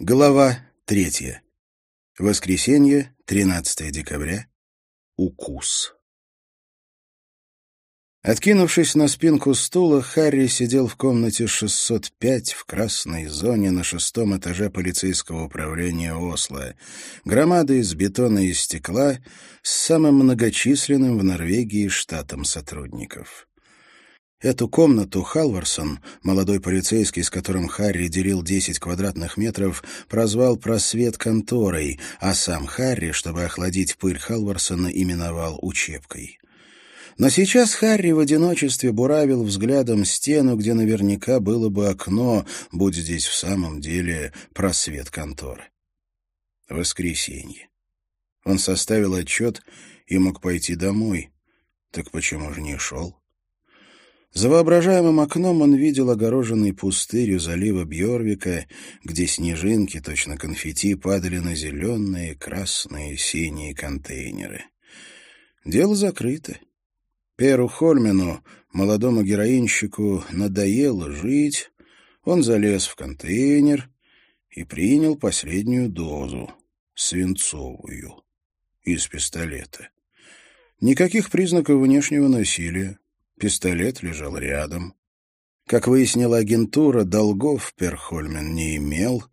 Глава третья. Воскресенье, 13 декабря. Укус. Откинувшись на спинку стула, Харри сидел в комнате 605 в красной зоне на шестом этаже полицейского управления Осло, громада из бетона и стекла с самым многочисленным в Норвегии штатом сотрудников. Эту комнату Халварсон, молодой полицейский, с которым Харри делил 10 квадратных метров, прозвал «просвет конторой», а сам Харри, чтобы охладить пыль Халварсона, именовал «учебкой». Но сейчас Харри в одиночестве буравил взглядом стену, где наверняка было бы окно, будь здесь в самом деле просвет конторы. Воскресенье. Он составил отчет и мог пойти домой. Так почему же не шел? За воображаемым окном он видел огороженный пустырь у залива Бьорвика, где снежинки, точно конфетти, падали на зеленые, красные, синие контейнеры. Дело закрыто. Перу Хольмену, молодому героинщику, надоело жить. Он залез в контейнер и принял последнюю дозу, свинцовую, из пистолета. Никаких признаков внешнего насилия. Пистолет лежал рядом. Как выяснила агентура, долгов Перхольмен не имел,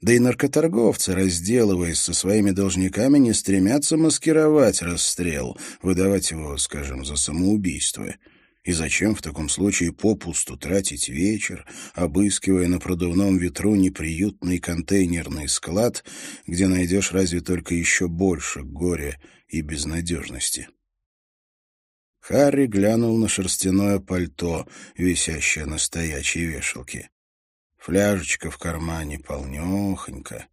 да и наркоторговцы, разделываясь со своими должниками, не стремятся маскировать расстрел, выдавать его, скажем, за самоубийство. И зачем в таком случае попусту тратить вечер, обыскивая на продувном ветру неприютный контейнерный склад, где найдешь разве только еще больше горя и безнадежности? Харри глянул на шерстяное пальто, висящее на стоячей вешалке. Фляжечка в кармане полнехонько,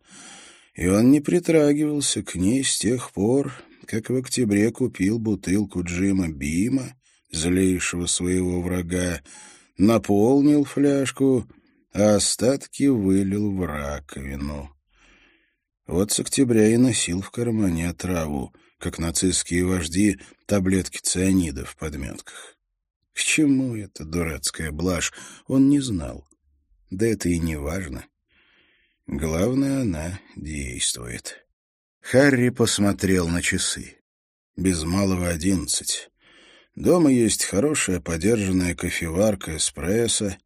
и он не притрагивался к ней с тех пор, как в октябре купил бутылку Джима Бима, злейшего своего врага, наполнил фляжку, а остатки вылил в раковину. Вот с октября и носил в кармане отраву — как нацистские вожди, таблетки цианида в подметках. К чему эта дурацкая блажь, он не знал. Да это и не важно. Главное, она действует. Харри посмотрел на часы. Без малого одиннадцать. Дома есть хорошая подержанная кофеварка эспрессо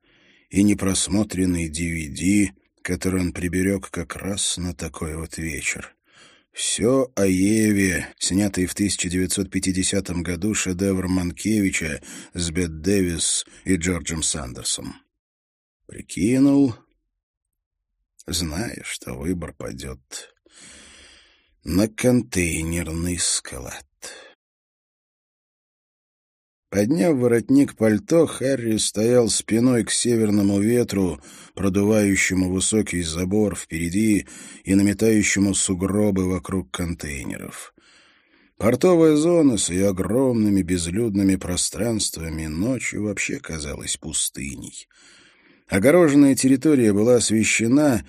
и непросмотренный DVD, который он приберег как раз на такой вот вечер. Все о Еве, снятый в 1950 году шедевр Манкевича с Бет Дэвис и Джорджем Сандерсом. Прикинул, зная, что выбор падет на контейнерный склад. Подняв воротник пальто, Харри стоял спиной к северному ветру, продувающему высокий забор впереди и наметающему сугробы вокруг контейнеров. Портовая зона с ее огромными безлюдными пространствами ночью вообще казалась пустыней. Огороженная территория была освещена,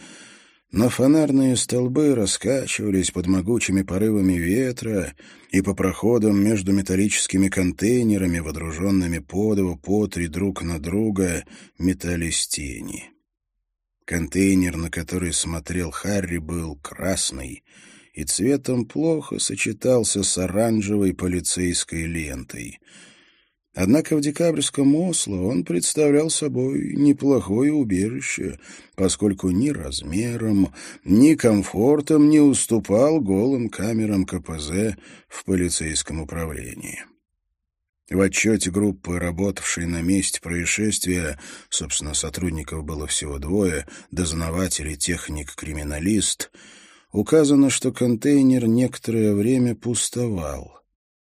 но фонарные столбы раскачивались под могучими порывами ветра, и по проходам между металлическими контейнерами, водруженными подово по три друг на друга, метались тени. Контейнер, на который смотрел Харри, был красный и цветом плохо сочетался с оранжевой полицейской лентой — Однако в декабрьском Осло он представлял собой неплохое убежище, поскольку ни размером, ни комфортом не уступал голым камерам КПЗ в полицейском управлении. В отчете группы, работавшей на месте происшествия, собственно, сотрудников было всего двое, дознаватель и техник-криминалист, указано, что контейнер некоторое время пустовал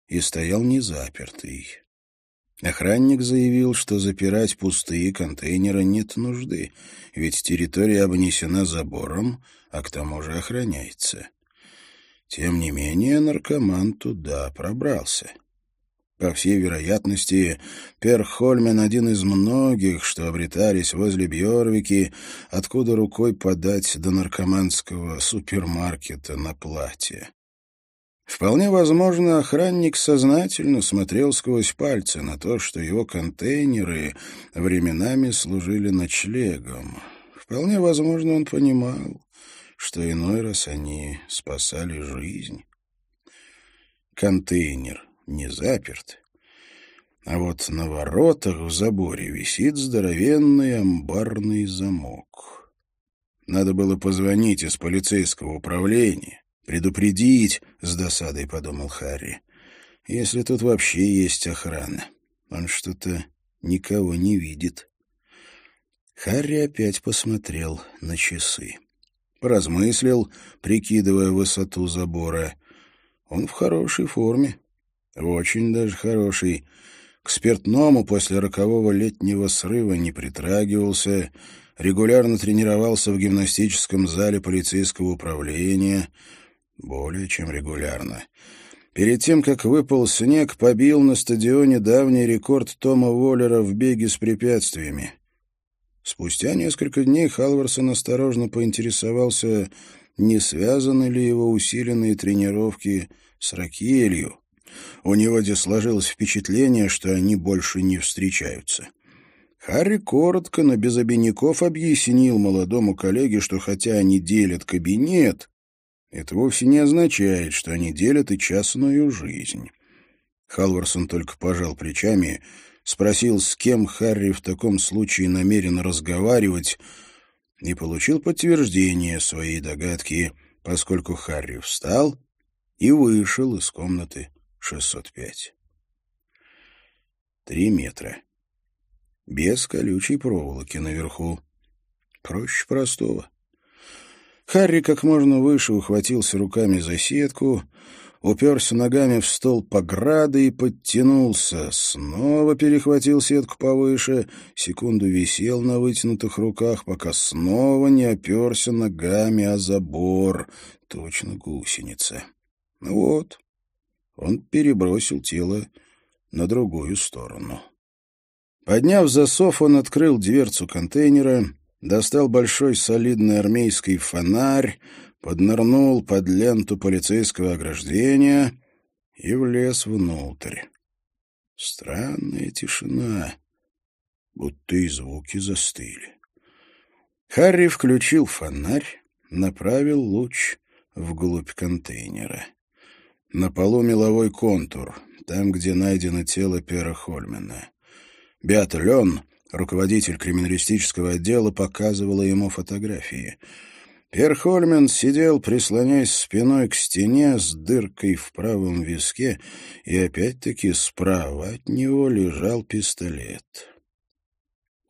и стоял незапертый. Охранник заявил, что запирать пустые контейнеры нет нужды, ведь территория обнесена забором, а к тому же охраняется. Тем не менее наркоман туда пробрался. По всей вероятности, Перхольмен — один из многих, что обретались возле Бьорвики, откуда рукой подать до наркоманского супермаркета на платье. Вполне возможно, охранник сознательно смотрел сквозь пальцы на то, что его контейнеры временами служили ночлегом. Вполне возможно, он понимал, что иной раз они спасали жизнь. Контейнер не заперт, а вот на воротах в заборе висит здоровенный амбарный замок. Надо было позвонить из полицейского управления, предупредить, — с досадой подумал Харри, — если тут вообще есть охрана. Он что-то никого не видит. Харри опять посмотрел на часы. Поразмыслил, прикидывая высоту забора. Он в хорошей форме. Очень даже хороший. К спиртному после рокового летнего срыва не притрагивался, регулярно тренировался в гимнастическом зале полицейского управления. Более чем регулярно. Перед тем, как выпал снег, побил на стадионе давний рекорд Тома Воллера в беге с препятствиями. Спустя несколько дней Халварсон осторожно поинтересовался, не связаны ли его усиленные тренировки с Ракелью. У него здесь сложилось впечатление, что они больше не встречаются. Харри коротко, но без обиняков объяснил молодому коллеге, что хотя они делят кабинет, это вовсе не означает, что они делят и частную жизнь. Халварсон только пожал плечами, спросил, с кем Харри в таком случае намерен разговаривать, и получил подтверждение своей догадки, поскольку Харри встал и вышел из комнаты 605. Три метра. Без колючей проволоки наверху. Проще простого. Харри как можно выше ухватился руками за сетку, уперся ногами в стол пограды и подтянулся. Снова перехватил сетку повыше, секунду висел на вытянутых руках, пока снова не оперся ногами о забор. Точно гусеница. Вот, он перебросил тело на другую сторону. Подняв засов, он открыл дверцу контейнера — достал большой солидный армейский фонарь, поднырнул под ленту полицейского ограждения и влез внутрь. Странная тишина, будто и звуки застыли. Харри включил фонарь, направил луч вглубь контейнера. На полу меловой контур, там, где найдено тело Пера Хольмена. Беат Лен Руководитель криминалистического отдела показывала ему фотографии. Перхольмен сидел, прислоняясь спиной к стене с дыркой в правом виске, и опять-таки справа от него лежал пистолет.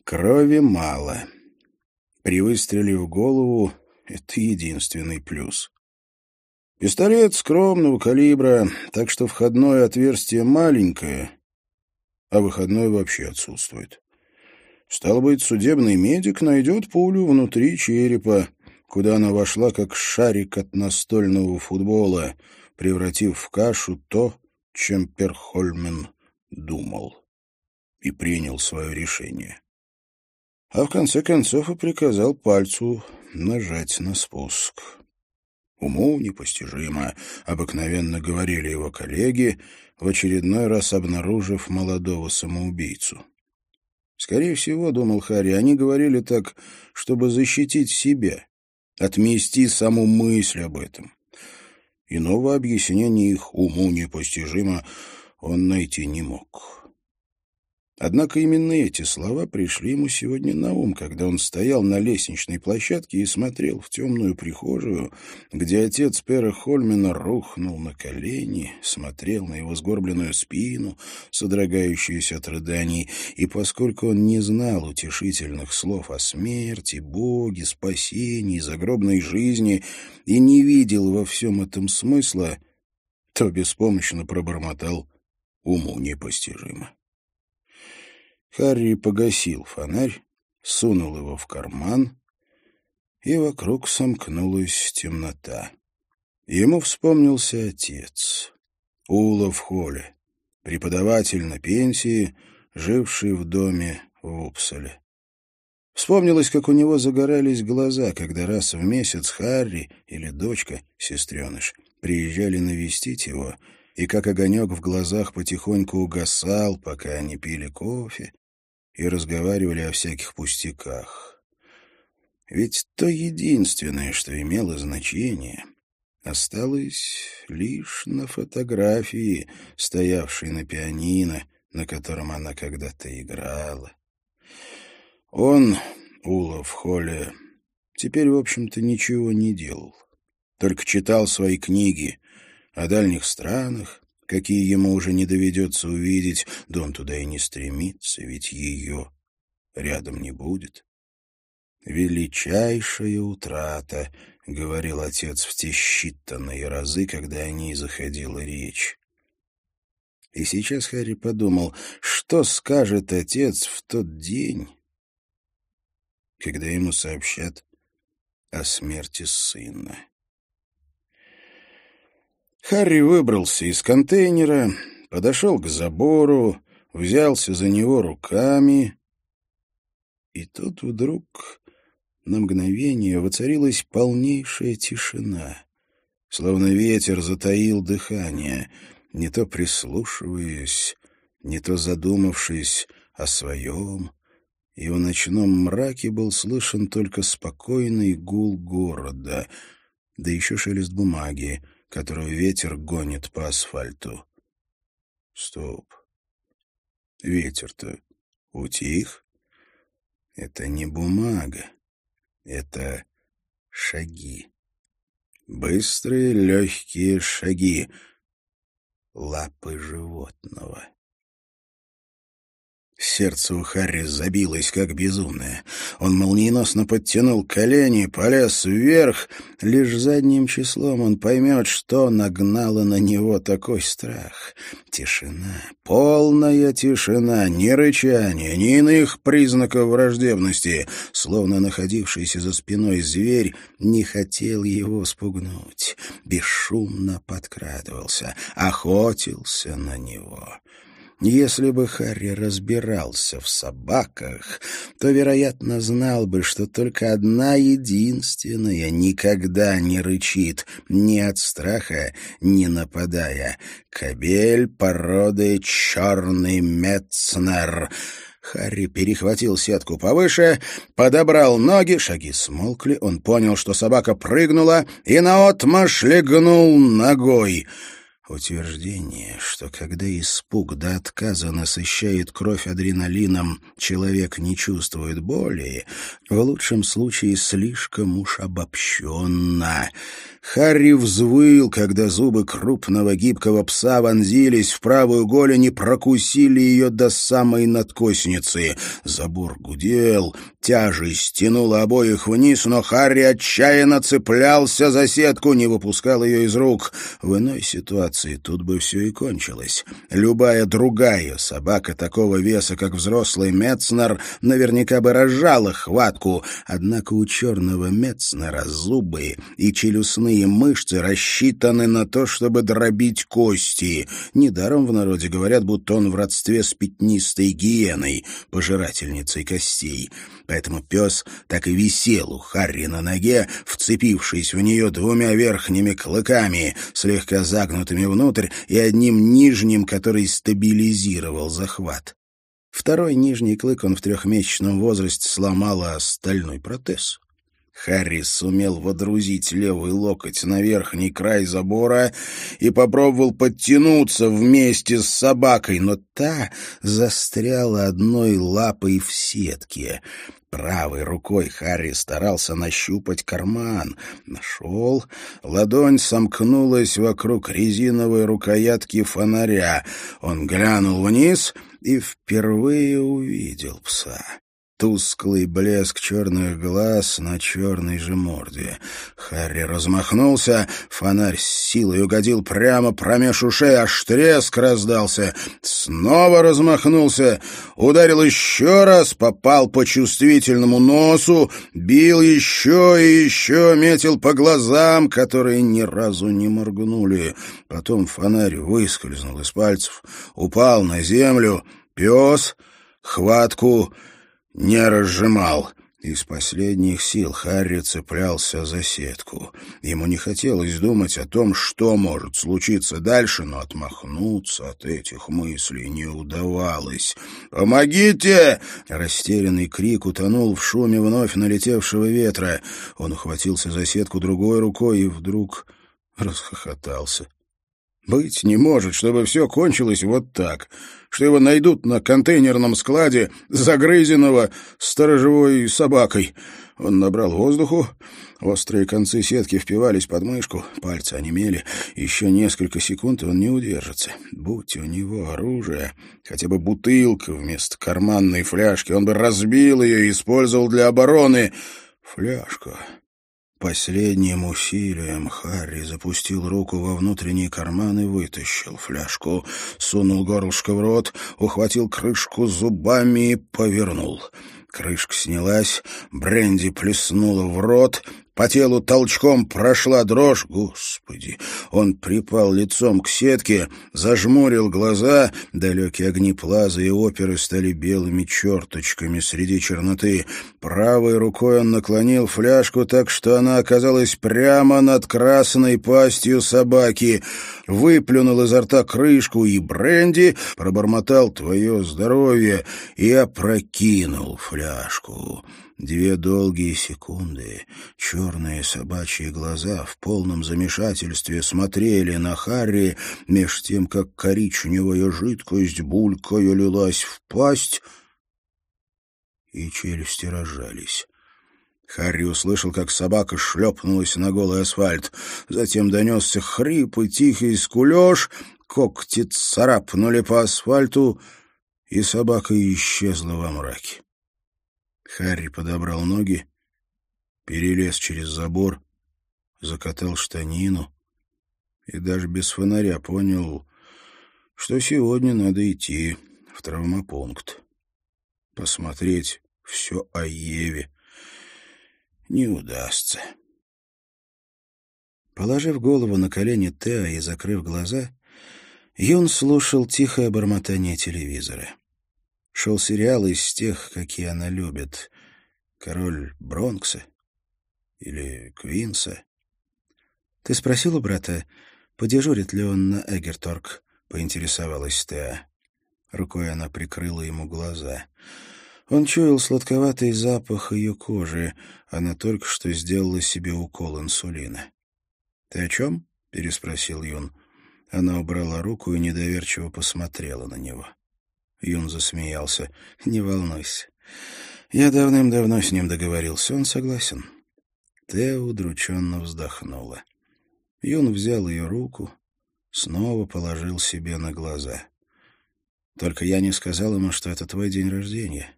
Крови мало. При выстреле в голову это единственный плюс. Пистолет скромного калибра, так что входное отверстие маленькое, а выходное вообще отсутствует. Стало быть, судебный медик найдет пулю внутри черепа, куда она вошла как шарик от настольного футбола, превратив в кашу то, чем Перхольмен думал и принял свое решение. А в конце концов и приказал пальцу нажать на спуск. Уму непостижимо, обыкновенно говорили его коллеги, в очередной раз обнаружив молодого самоубийцу. Скорее всего, думал Харри, они говорили так, чтобы защитить себя, отмести саму мысль об этом. Иного объяснения их уму непостижимо он найти не мог. Однако именно эти слова пришли ему сегодня на ум, когда он стоял на лестничной площадке и смотрел в темную прихожую, где отец Пера Хольмена рухнул на колени, смотрел на его сгорбленную спину, содрогающуюся от рыданий, и поскольку он не знал утешительных слов о смерти, Боге, спасении, загробной жизни и не видел во всем этом смысла, то беспомощно пробормотал уму непостижимо. Харри погасил фонарь, сунул его в карман, и вокруг сомкнулась темнота. Ему вспомнился отец, Ула в холле, преподаватель на пенсии, живший в доме в Упсале. Вспомнилось, как у него загорались глаза, когда раз в месяц Харри или дочка, сестреныш, приезжали навестить его, и как огонек в глазах потихоньку угасал, пока они пили кофе и разговаривали о всяких пустяках. Ведь то единственное, что имело значение, осталось лишь на фотографии, стоявшей на пианино, на котором она когда-то играла. Он, Ула в холле, теперь, в общем-то, ничего не делал. Только читал свои книги о дальних странах, какие ему уже не доведется увидеть, да он туда и не стремится, ведь ее рядом не будет. «Величайшая утрата», — говорил отец в те считанные разы, когда о ней заходила речь. И сейчас Харри подумал, что скажет отец в тот день, когда ему сообщат о смерти сына. Харри выбрался из контейнера, подошел к забору, взялся за него руками, и тут вдруг на мгновение воцарилась полнейшая тишина, словно ветер затаил дыхание, не то прислушиваясь, не то задумавшись о своем, и в ночном мраке был слышен только спокойный гул города, да еще шелест бумаги, которую ветер гонит по асфальту. Стоп. Ветер-то утих. Это не бумага. Это шаги. Быстрые, легкие шаги. Лапы животного. Сердце у Харри забилось, как безумное. Он молниеносно подтянул колени, полез вверх. Лишь задним числом он поймет, что нагнало на него такой страх. Тишина, полная тишина, ни рычания, ни иных признаков враждебности. Словно находившийся за спиной зверь не хотел его спугнуть. Бесшумно подкрадывался, охотился на него. Если бы Харри разбирался в собаках, то, вероятно, знал бы, что только одна единственная никогда не рычит, ни от страха, не нападая. Кобель породы черный Метцнер — Харри перехватил сетку повыше, подобрал ноги, шаги смолкли, он понял, что собака прыгнула и наотмашь легнул ногой — Утверждение, что когда испуг до отказа насыщает кровь адреналином, человек не чувствует боли, в лучшем случае слишком уж обобщенно. Харри взвыл, когда зубы крупного гибкого пса вонзились в правую голень и прокусили ее до самой надкосницы. Забор гудел, тяжесть тянула обоих вниз, но Харри отчаянно цеплялся за сетку, не выпускал ее из рук. В иной ситуации тут бы все и кончилось. Любая другая собака такого веса, как взрослый Мецнер, наверняка бы разжала хватку, однако у черного Мецнера зубы и челюстные мышцы рассчитаны на то, чтобы дробить кости. Недаром в народе говорят, будто он в родстве с пятнистой гиеной, пожирательницей костей. Поэтому пес так и висел у Харри на ноге, вцепившись в нее двумя верхними клыками, слегка загнутыми внутрь, и одним нижним, который стабилизировал захват. Второй нижний клык он в трехмесячном возрасте сломал, а стальной протез. Харрис сумел водрузить левый локоть на верхний край забора и попробовал подтянуться вместе с собакой, но та застряла одной лапой в сетке. Правой рукой Харри старался нащупать карман. Нашел. Ладонь сомкнулась вокруг резиновой рукоятки фонаря. Он глянул вниз и впервые увидел пса. Тусклый блеск черных глаз на черной же морде. Харри размахнулся, фонарь с силой угодил прямо промеж ушей, аж треск раздался. Снова размахнулся, ударил еще раз, попал по чувствительному носу, бил еще и еще, метил по глазам, которые ни разу не моргнули. Потом фонарь выскользнул из пальцев, упал на землю. Пес, хватку не разжимал. Из последних сил Харри цеплялся за сетку. Ему не хотелось думать о том, что может случиться дальше, но отмахнуться от этих мыслей не удавалось. «Помогите!» — растерянный крик утонул в шуме вновь налетевшего ветра. Он ухватился за сетку другой рукой и вдруг расхохотался. Быть не может, чтобы все кончилось вот так, что его найдут на контейнерном складе, загрызенного сторожевой собакой. Он набрал воздуху, острые концы сетки впивались под мышку, пальцы онемели. Еще несколько секунд он не удержится. Будь у него оружие, хотя бы бутылка вместо карманной фляжки, он бы разбил ее и использовал для обороны. Фляжка. Последним усилием Харри запустил руку во внутренний карман и вытащил фляжку. Сунул горлышко в рот, ухватил крышку зубами и повернул. Крышка снялась, бренди плеснула в рот, по телу толчком прошла дрожь. Господи! Он припал лицом к сетке, зажмурил глаза. Далекие огни плаза и оперы стали белыми черточками среди черноты. Правой рукой он наклонил фляжку так, что она оказалась прямо над красной пастью собаки. Выплюнул изо рта крышку и бренди, пробормотал «Твое здоровье» и опрокинул фляжку. Две долгие секунды черные собачьи глаза в полном замешательстве смотрели на Харри, меж тем, как коричневая жидкость булькою лилась в пасть, и челюсти разжались. Харри услышал, как собака шлепнулась на голый асфальт. Затем донесся хрип и тихий скулеж, когти царапнули по асфальту, и собака исчезла во мраке. Харри подобрал ноги, перелез через забор, закатал штанину и даже без фонаря понял, что сегодня надо идти в травмопункт. Посмотреть все о Еве не удастся. Положив голову на колени Теа и закрыв глаза, Юн слушал тихое бормотание телевизора. Шел сериал из тех, какие она любит. «Король Бронкса» или «Квинса». «Ты спросил у брата, подежурит ли он на Эгерторг?» — поинтересовалась Теа. Рукой она прикрыла ему глаза. Он чуял сладковатый запах ее кожи. Она только что сделала себе укол инсулина. «Ты о чем?» — переспросил Юн. Она убрала руку и недоверчиво посмотрела на него. Юн засмеялся. «Не волнуйся. Я давным-давно с ним договорился. Он согласен». Тео удрученно вздохнула. Юн взял ее руку, снова положил себе на глаза. «Только я не сказал ему, что это твой день рождения».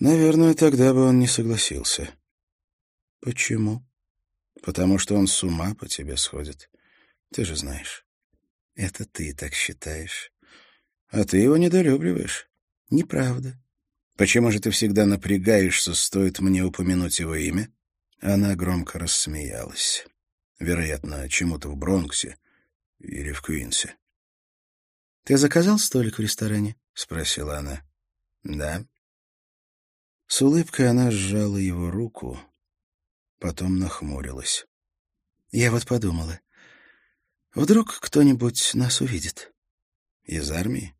«Наверное, тогда бы он не согласился». «Почему?» «Потому что он с ума по тебе сходит. Ты же знаешь». «Это ты так считаешь». А ты его недолюбливаешь. Неправда. Почему же ты всегда напрягаешься, стоит мне упомянуть его имя? Она громко рассмеялась. Вероятно, чему-то в Бронксе или в Квинсе. «Ты заказал столик в ресторане?» — спросила она. «Да». С улыбкой она сжала его руку, потом нахмурилась. «Я вот подумала, вдруг кто-нибудь нас увидит?» «Из армии?»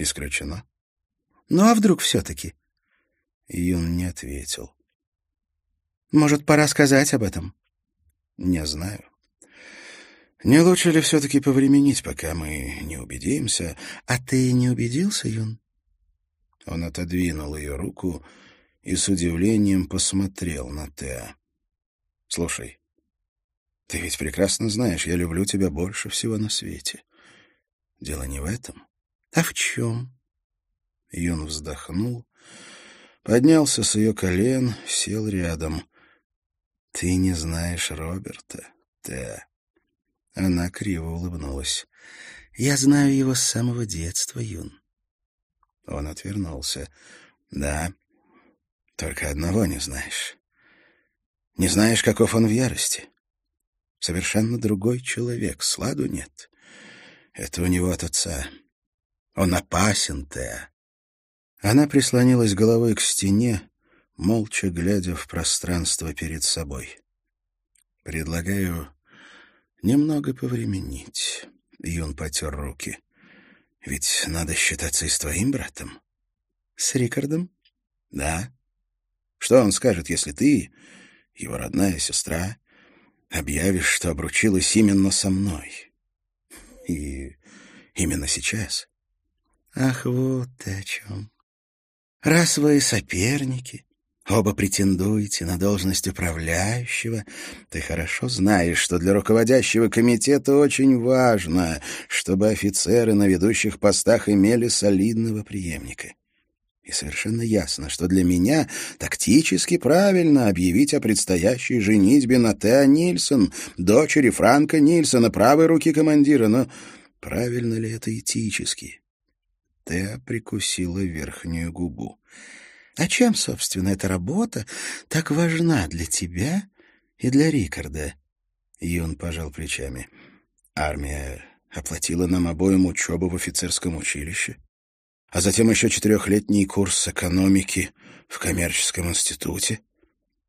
Исключено. Ну а вдруг все-таки? Юн не ответил. Может, пора сказать об этом? Не знаю. Не лучше ли все-таки повременить, пока мы не убедимся? А ты не убедился, Юн? Он отодвинул ее руку и с удивлением посмотрел на Теа. «Слушай, ты ведь прекрасно знаешь, я люблю тебя больше всего на свете. Дело не в этом. «А в чем?» Юн вздохнул, поднялся с ее колен, сел рядом. «Ты не знаешь Роберта, Т. Она криво улыбнулась. «Я знаю его с самого детства, Юн». Он отвернулся. «Да, только одного не знаешь. Не знаешь, каков он в ярости. Совершенно другой человек, сладу нет. Это у него от отца. Он опасен, Теа. Она прислонилась головой к стене, молча глядя в пространство перед собой. «Предлагаю немного повременить». Юн потер руки. «Ведь надо считаться и с твоим братом». «С Рикардом?» «Да. Что он скажет, если ты, его родная сестра, объявишь, что обручилась именно со мной? И именно сейчас?» «Ах, вот ты о чем. Раз вы соперники, Оба претендуете на должность управляющего. Ты хорошо знаешь, что для руководящего комитета очень важно, чтобы офицеры на ведущих постах имели солидного преемника. И совершенно ясно, что для меня тактически правильно объявить о предстоящей женитьбе на Теа Нильсон, дочери Франка Нильсона, правой руки командира. Но правильно ли это этически? Теа прикусила верхнюю губу. А чем, собственно, эта работа так важна для тебя и для Рикарда? Юн пожал плечами. Армия оплатила нам обоим учебу в офицерском училище, а затем еще четырехлетний курс экономики в коммерческом институте.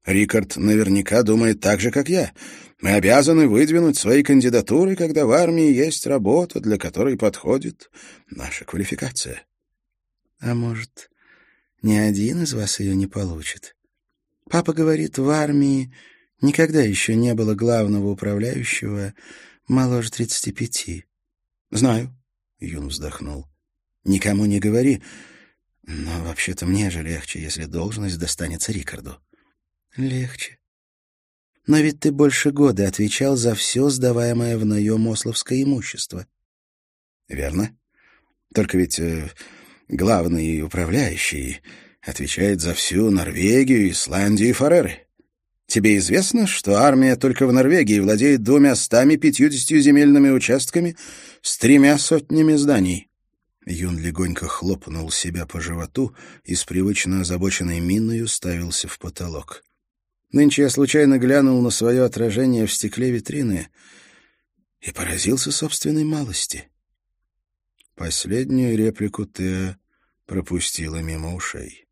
Рикард наверняка думает так же, как я. Мы обязаны выдвинуть свои кандидатуры, когда в армии есть работа, для которой подходит наша квалификация. А может, ни один из вас ее не получит. Папа говорит, в армии никогда еще не было главного управляющего моложе тридцати пяти. Знаю, Юн вздохнул. Никому не говори, но вообще-то мне же легче, если должность достанется Рикарду. Легче. Но ведь ты больше года отвечал за все сдаваемое в наем ословское имущество. Верно. Только ведь э, главный управляющий, отвечает за всю Норвегию, Исландию и Фареры. Тебе известно, что армия только в Норвегии владеет двумя стами пятьюдесятью земельными участками с тремя сотнями зданий?» Юн легонько хлопнул себя по животу и с привычно озабоченной миной уставился в потолок. Нынче я случайно глянул на свое отражение в стекле витрины и поразился собственной малости. Последнюю реплику Теа пропустила мимо ушей.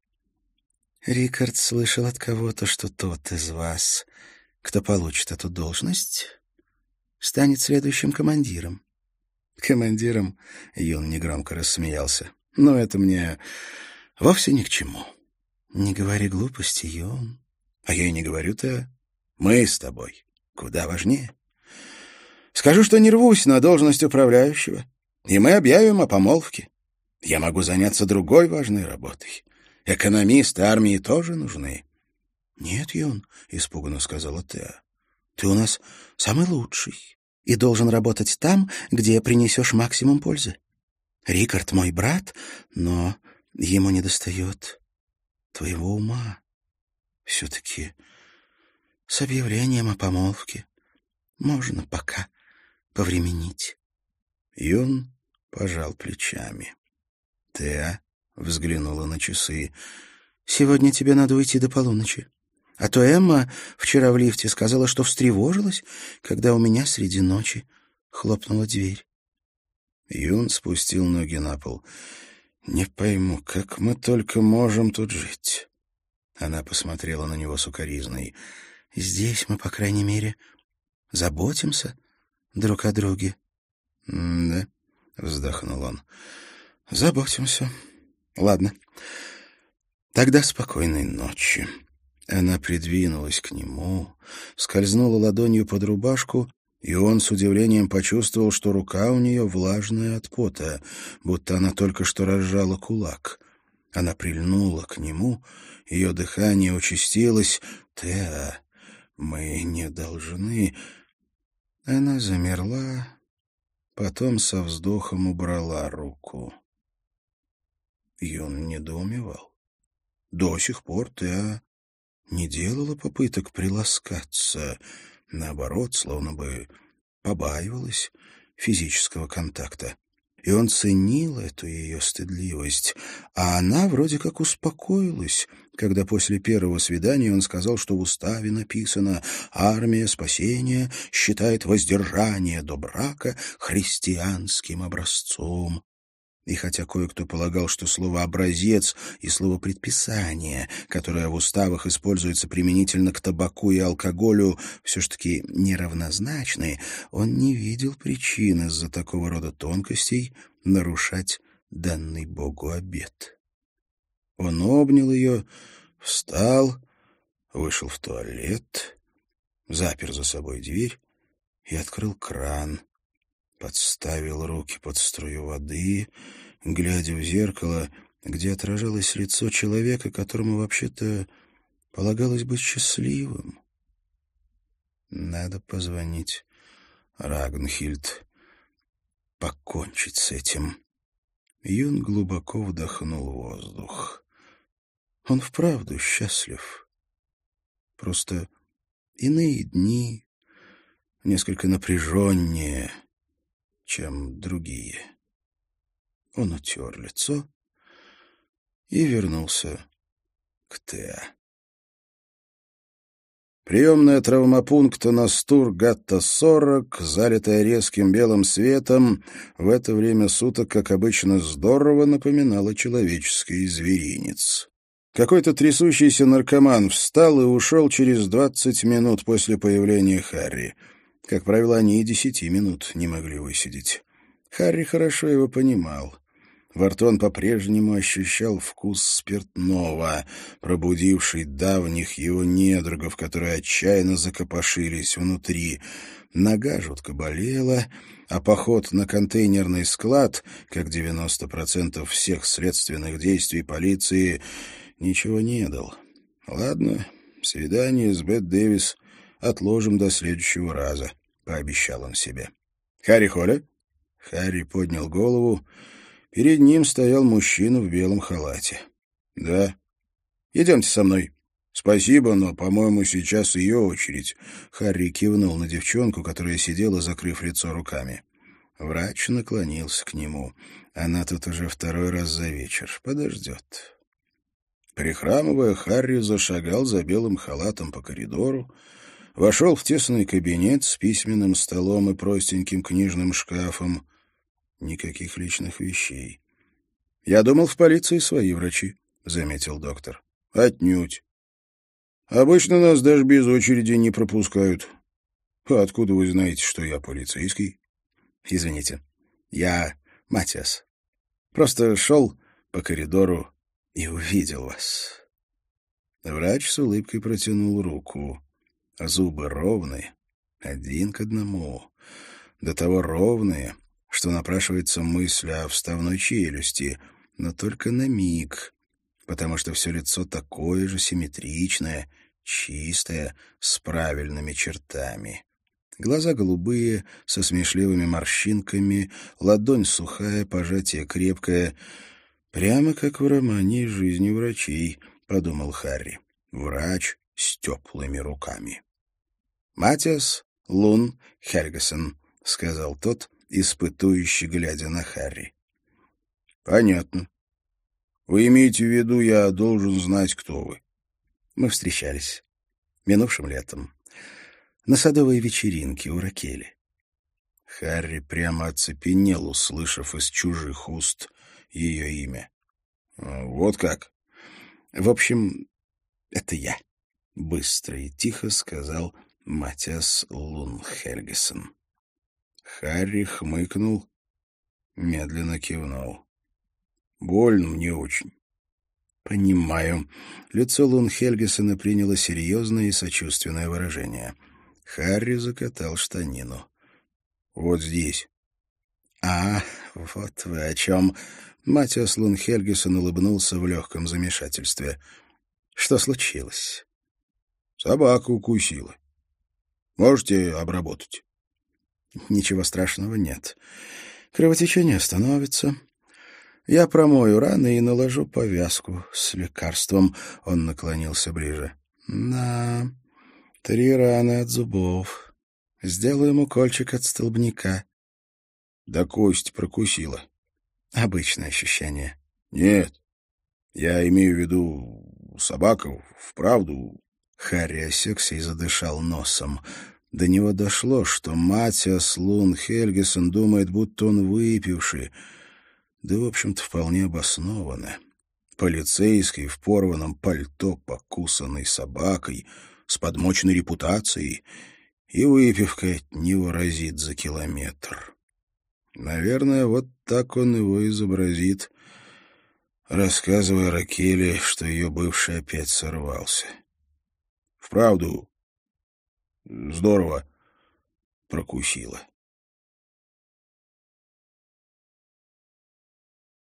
Рикард слышал от кого-то, что тот из вас, кто получит эту должность, станет следующим командиром. Командиром Юн негромко рассмеялся. Но это мне вовсе ни к чему. Не говори глупости, Юн. А я и не говорю-то. Мы с тобой куда важнее. Скажу, что не рвусь на должность управляющего, и мы объявим о помолвке. Я могу заняться другой важной работой. Экономисты армии тоже нужны. — Нет, Юн, — испуганно сказала Теа, — ты у нас самый лучший и должен работать там, где принесешь максимум пользы. Рикард мой брат, но ему недостает твоего ума. Все-таки с объявлением о помолвке можно пока повременить. Юн пожал плечами. Теа взглянула на часы. «Сегодня тебе надо уйти до полуночи. А то Эмма вчера в лифте сказала, что встревожилась, когда у меня среди ночи хлопнула дверь». Юн спустил ноги на пол. «Не пойму, как мы только можем тут жить?» Она посмотрела на него сукоризной. «Здесь мы, по крайней мере, заботимся друг о друге». «Да», — вздохнул он. Заботимся. Ладно. Тогда спокойной ночи. Она придвинулась к нему, скользнула ладонью под рубашку, и он с удивлением почувствовал, что рука у нее влажная от пота, будто она только что разжала кулак. Она прильнула к нему, ее дыхание участилось. «Теа, мы не должны...» Она замерла, потом со вздохом убрала руку. Юн недоумевал. До сих пор ты не делала попыток приласкаться. Наоборот, словно бы побаивалась физического контакта. И он ценил эту ее стыдливость. А она вроде как успокоилась, когда после первого свидания он сказал, что в уставе написано «Армия спасения считает воздержание до брака христианским образцом». И хотя кое-кто полагал, что слово «образец» и слово «предписание», которое в уставах используется применительно к табаку и алкоголю, все ж таки неравнозначны, он не видел причин из-за такого рода тонкостей нарушать данный Богу обет. Он обнял ее, встал, вышел в туалет, запер за собой дверь и открыл кран, подставил руки под струю воды, глядя в зеркало, где отражалось лицо человека, которому вообще-то полагалось быть счастливым. Надо позвонить Рагнхильд, покончить с этим. Юн глубоко вдохнул воздух. Он вправду счастлив. Просто иные дни несколько напряженнее, чем другие. Он утер лицо и вернулся к Теа. Приемная травмопункта Настур Гатта-40, залитая резким белым светом, в это время суток, как обычно, здорово напоминала человеческий зверинец. Какой-то трясущийся наркоман встал и ушел через двадцать минут после появления Харри. Как правило, они и десяти минут не могли высидеть. Харри хорошо его понимал. Во рту он по-прежнему ощущал вкус спиртного, пробудивший давних его недругов, которые отчаянно закопошились внутри. Нога жутко болела, а поход на контейнерный склад, как 90% всех следственных действий полиции, ничего не дал. Ладно, свидание с Бет Дэвис отложим до следующего раза пообещал он себе. «Харри Холли?» Харри поднял голову. Перед ним стоял мужчина в белом халате. «Да. Идемте со мной». «Спасибо, но, по-моему, сейчас ее очередь». Харри кивнул на девчонку, которая сидела, закрыв лицо руками. Врач наклонился к нему. Она тут уже второй раз за вечер. Подождет. Прихрамывая, Харри зашагал за белым халатом по коридору, Вошел в тесный кабинет с письменным столом и простеньким книжным шкафом. Никаких личных вещей. «Я думал, в полиции свои врачи», — заметил доктор. «Отнюдь. Обычно нас даже без очереди не пропускают. А откуда вы знаете, что я полицейский?» «Извините, я Матиас. Просто шел по коридору и увидел вас». Врач с улыбкой протянул руку. Зубы ровные, один к одному. До того ровные, что напрашивается мысль о вставной челюсти, но только на миг, потому что все лицо такое же симметричное, чистое, с правильными чертами. Глаза голубые, со смешливыми морщинками, ладонь сухая, пожатие крепкое. Прямо как в романе «Жизни врачей», — подумал Харри. Врач с теплыми руками. «Матиас Лун Хельгесен», — сказал тот, испытующий, глядя на Харри. «Понятно. Вы имеете в виду, я должен знать, кто вы?» Мы встречались минувшим летом на садовой вечеринке у Ракели. Харри прямо оцепенел, услышав из чужих уст ее имя. «Вот как?» «В общем, это я», — быстро и тихо сказал Матиас Лунхельгесен. Харри хмыкнул, медленно кивнул. «Больно мне очень». «Понимаю». Лицо Лунхельгесена приняло серьезное и сочувственное выражение. Харри закатал штанину. «Вот здесь». «А, вот вы о чем». Матиас Лунхельгесен улыбнулся в легком замешательстве. «Что случилось?» «Собака укусила». Можете обработать. Ничего страшного нет. Кровотечение остановится. Я промою раны и наложу повязку с лекарством. Он наклонился ближе. На три раны от зубов. Сделаем укольчик от столбняка. Да кость прокусила. Обычное ощущение. Нет. Я имею в виду собака, вправду Харри осекся и задышал носом. До него дошло, что Матиас Лун Хельгесон думает, будто он выпивший. Да, в общем-то, вполне обоснованно. Полицейский в порванном пальто, покусанной собакой, с подмоченной репутацией, и выпивка от него разит за километр. Наверное, вот так он его изобразит, рассказывая Ракеле, что ее бывший опять сорвался. Вправду, здорово прокусила.